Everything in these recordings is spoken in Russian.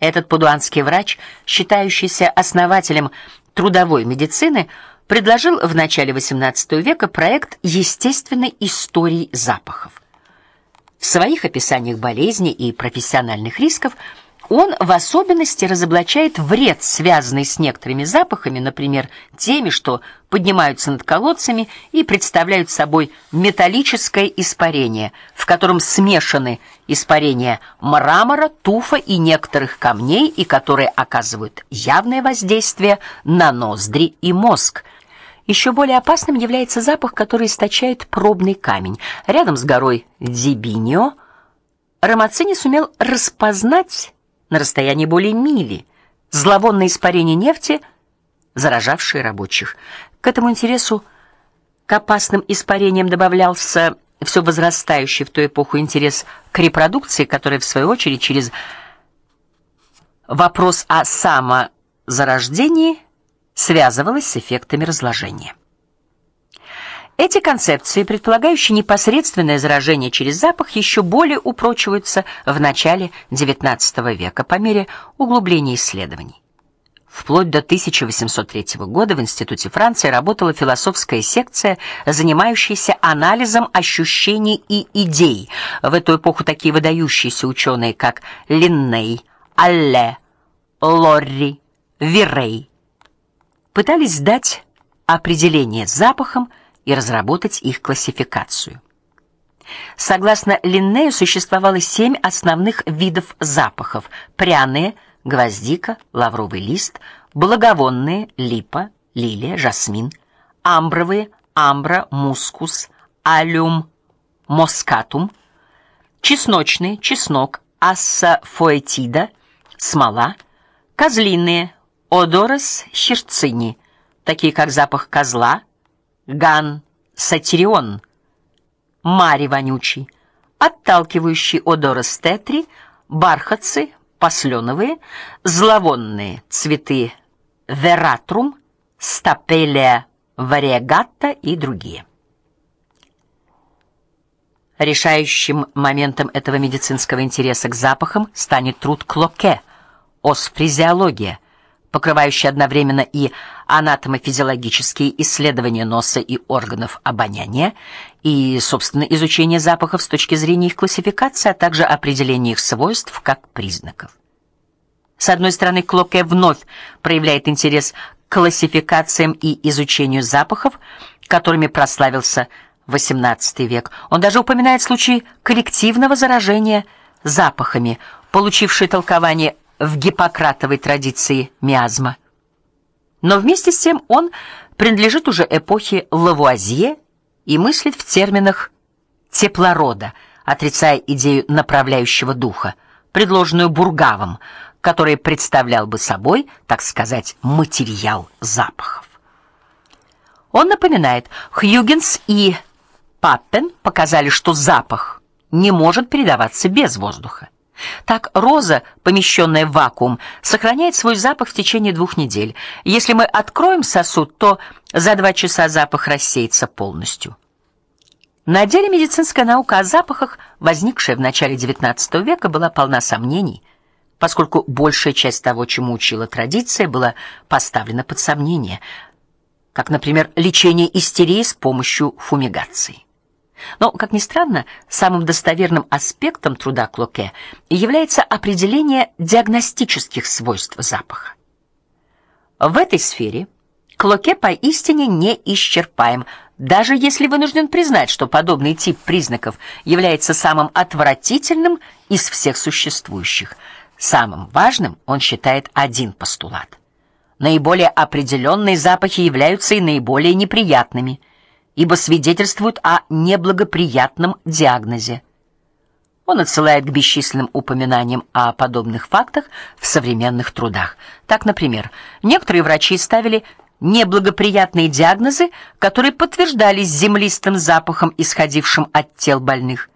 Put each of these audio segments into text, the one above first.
Этот падуанский врач, считающийся основателем трудовой медицины, предложил в начале XVIII века проект естественной истории запахов. В своих описаниях болезней и профессиональных рисков он в особенности разоблачает вред, связанный с некоторыми запахами, например, теми, что поднимаются над колодцами и представляют собой металлическое испарение, в котором смешаны испарения мрамора, туфа и некоторых камней, и которые оказывают явное воздействие на ноздри и мозг. Еще более опасным является запах, который источает пробный камень. Рядом с горой Дибиньо Рамацини сумел распознать на расстоянии более мили, зловонное испарение нефти, заражавшее рабочих. К этому интересу к опасным испарениям добавлялся все возрастающий в ту эпоху интерес к репродукции, который в свою очередь через вопрос о самозарождении связывалась с эффектами разложения. Эти концепции, предполагающие непосредственное заражение через запах, еще более упрочиваются в начале XIX века по мере углубления исследований. Вплоть до 1803 года в Институте Франции работала философская секция, занимающаяся анализом ощущений и идей. В эту эпоху такие выдающиеся ученые, как Линней, Алле, Лорри, Вирей пытались дать определение запахам и разработать их классификацию. Согласно Линнею существовало семь основных видов запахов: пряные, гвоздика, лавровый лист, благовонные, липа, лилия, жасмин, амбровые, амбра, мускус, алюм, москатум, чесночные, чеснок, ассафоэтида, смола, козлиные, одорос херцини, такие как запах козла, ган сатирион, мари вонючий, отталкивающий одорос тетри, бархатцы, посленовые, зловонные цветы вератрум, стапелия вариегатта и другие. Решающим моментом этого медицинского интереса к запахам станет труд Клоке «Осфризиология», покрывающий одновременно и анатомофизиологические исследования носа и органов обоняния, и, собственно, изучение запахов с точки зрения их классификации, а также определения их свойств как признаков. С одной стороны, Клоке вновь проявляет интерес к классификациям и изучению запахов, которыми прославился XVIII век. Он даже упоминает случаи коллективного заражения запахами, получившие толкование в гиппократовой традиции миазма. Но вместе с тем он принадлежит уже эпохе Лавуазье и мыслит в терминах теплорода, отрицая идею направляющего духа, предложенную Бургавом, который представлял бы собой, так сказать, материал запахов. Он напоминает, Хьюгенс и Паппен показали, что запах не может передаваться без воздуха. Так роза, помещенная в вакуум, сохраняет свой запах в течение двух недель. Если мы откроем сосуд, то за два часа запах рассеется полностью. На деле медицинская наука о запахах, возникшая в начале XIX века, была полна сомнений, поскольку большая часть того, чему учила традиция, была поставлена под сомнение, как, например, лечение истерии с помощью фумигации. Но, как ни странно, самым достоверным аспектом труда Клоке является определение диагностических свойств запаха. В этой сфере Клоке поистине неисчерпаем, даже если вынужден признать, что подобный тип признаков является самым отвратительным из всех существующих. Самым важным он считает один постулат. Наиболее определенные запахи являются и наиболее неприятными – ибо свидетельствуют о неблагоприятном диагнозе. Он отсылает к бесчисленным упоминаниям о подобных фактах в современных трудах. Так, например, некоторые врачи ставили неблагоприятные диагнозы, которые подтверждались землистым запахом, исходившим от тел больных.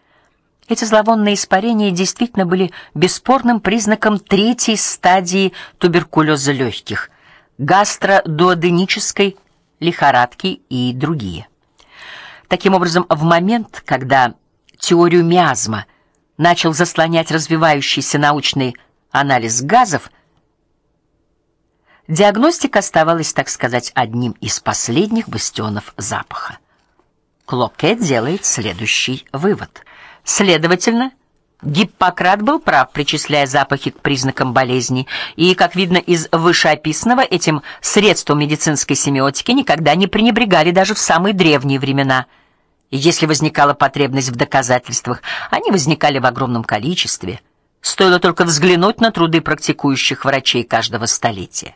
Эти зловонные испарения действительно были бесспорным признаком третьей стадии туберкулеза легких, гастродуоденической лихорадки и другие. Таким образом, в момент, когда теорию миазма начал заслонять развивающийся научный анализ газов, диагностика оставалась, так сказать, одним из последних бастионов запаха. Клоке делает следующий вывод. Следовательно, Гиппократ был прав, причисляя запахи к признакам болезни, и, как видно из вышеописанного, этим средством медицинской семиотики никогда не пренебрегали даже в самые древние времена. И если возникала потребность в доказательствах, они возникали в огромном количестве. Стоило только взглянуть на труды практикующих врачей каждого столетия.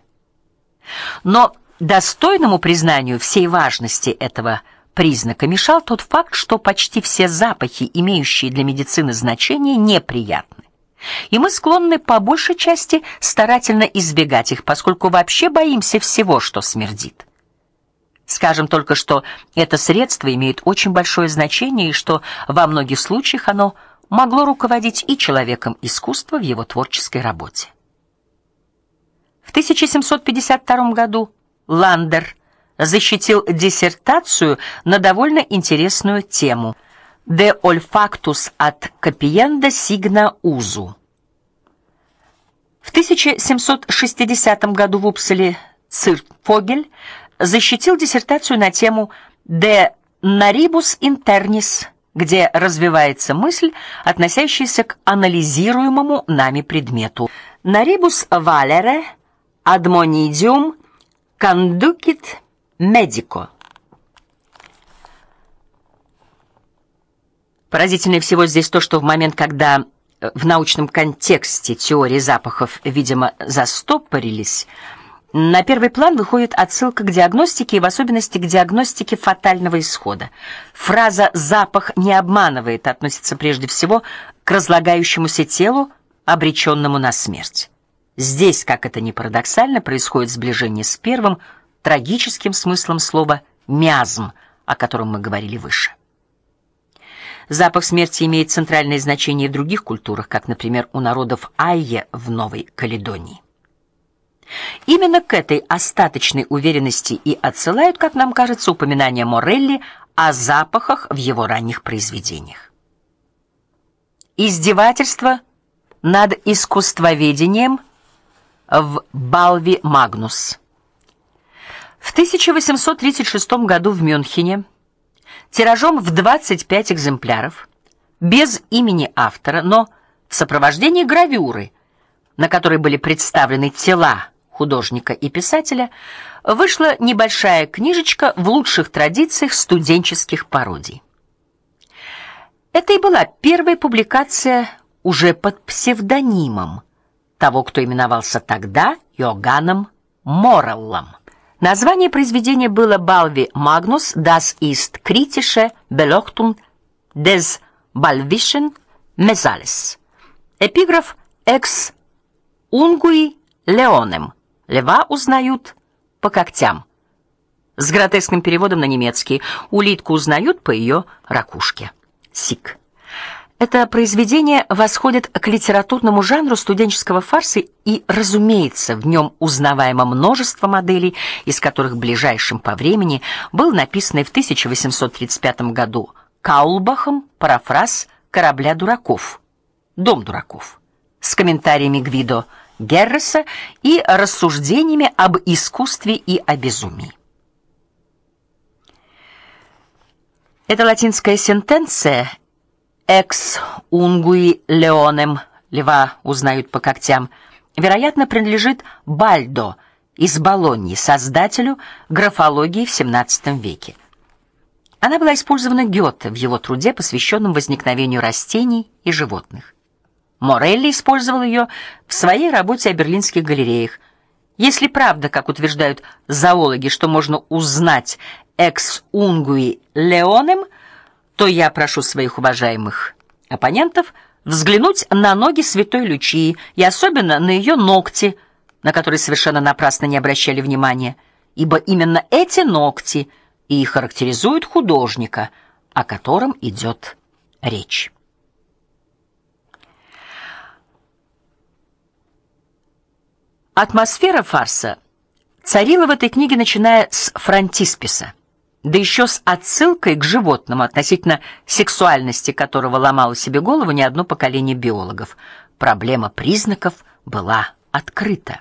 Но достойному признанию всей важности этого признака мешал тот факт, что почти все запахи, имеющие для медицины значение, неприятны. И мы склонны по большей части старательно избегать их, поскольку вообще боимся всего, что смердит. Скажем только, что это средство имеет очень большое значение и что во многих случаях оно могло руководить и человеком искусства в его творческой работе. В 1752 году Ландер защитил диссертацию на довольно интересную тему De olfactus ad capienda signa usu. В 1760 году в Упселе Цирфогель защитил диссертацию на тему De naribus internis, где развивается мысль, относящаяся к анализируемому нами предмету. Naribus valere admonidium conducit Медико. Поразительнее всего здесь то, что в момент, когда э, в научном контексте теории запахов, видимо, застопорились, на первый план выходит отсылка к диагностике и в особенности к диагностике фатального исхода. Фраза запах не обманывает относится прежде всего к разлагающемуся телу, обреченному на смерть. Здесь, как это ни парадоксально, происходит сближение с первым трагическим смыслом слова миазм, о котором мы говорили выше. Запах смерти имеет центральное значение в других культурах, как, например, у народов Айе в Новой Каледонии. Именно к этой остаточной уверенности и отсылают, как нам кажется, упоминания Морелли о запахах в его ранних произведениях. Издевательство над искусствоведением в Балви Магнус. В 1836 году в Мюнхене тиражом в 25 экземпляров, без имени автора, но в сопровождении гравюры, на которой были представлены тела художника и писателя, вышла небольшая книжечка в лучших традициях студенческих пародий. Это и была первая публикация уже под псевдонимом того, кто именовался тогда Йоганном Мореллом. Название произведения было Балви Магнус das ist kritische Beleuchtung des Balvischen Mesales. Эпиграф ex ungui leonem. Лева узнают по когтям. С гротескным переводом на немецкий. Улитку узнают по ее ракушке. Сик. Это произведение восходит к литературному жанру студенческого фарса и, разумеется, в нем узнаваемо множество моделей, из которых ближайшим по времени был написанный в 1835 году Каулбахом парафраз Корабля дураков. Дом дураков. С комментариями Гвидо Герреса и рассуждениями об искусстве и о безумии. Эта латинская сентенция экс унгуи леонем, льва узнают по когтям, вероятно, принадлежит Бальдо из Болоньи, создателю графологии в XVII веке. Она была использована Гёте в его труде, посвященном возникновению растений и животных. Морелли использовал ее в своей работе о берлинских галереях. Если правда, как утверждают зоологи, что можно узнать экс унгуи леонем, то я прошу своих уважаемых оппонентов взглянуть на ноги Святой Лючии и особенно на ее ногти, на которые совершенно напрасно не обращали внимания, ибо именно эти ногти и характеризуют художника, о котором идет речь. Атмосфера фарса царила в этой книге, начиная с фронтисписа да еще с отсылкой к животному, относительно сексуальности которого ломало себе голову не одно поколение биологов. Проблема признаков была открыта.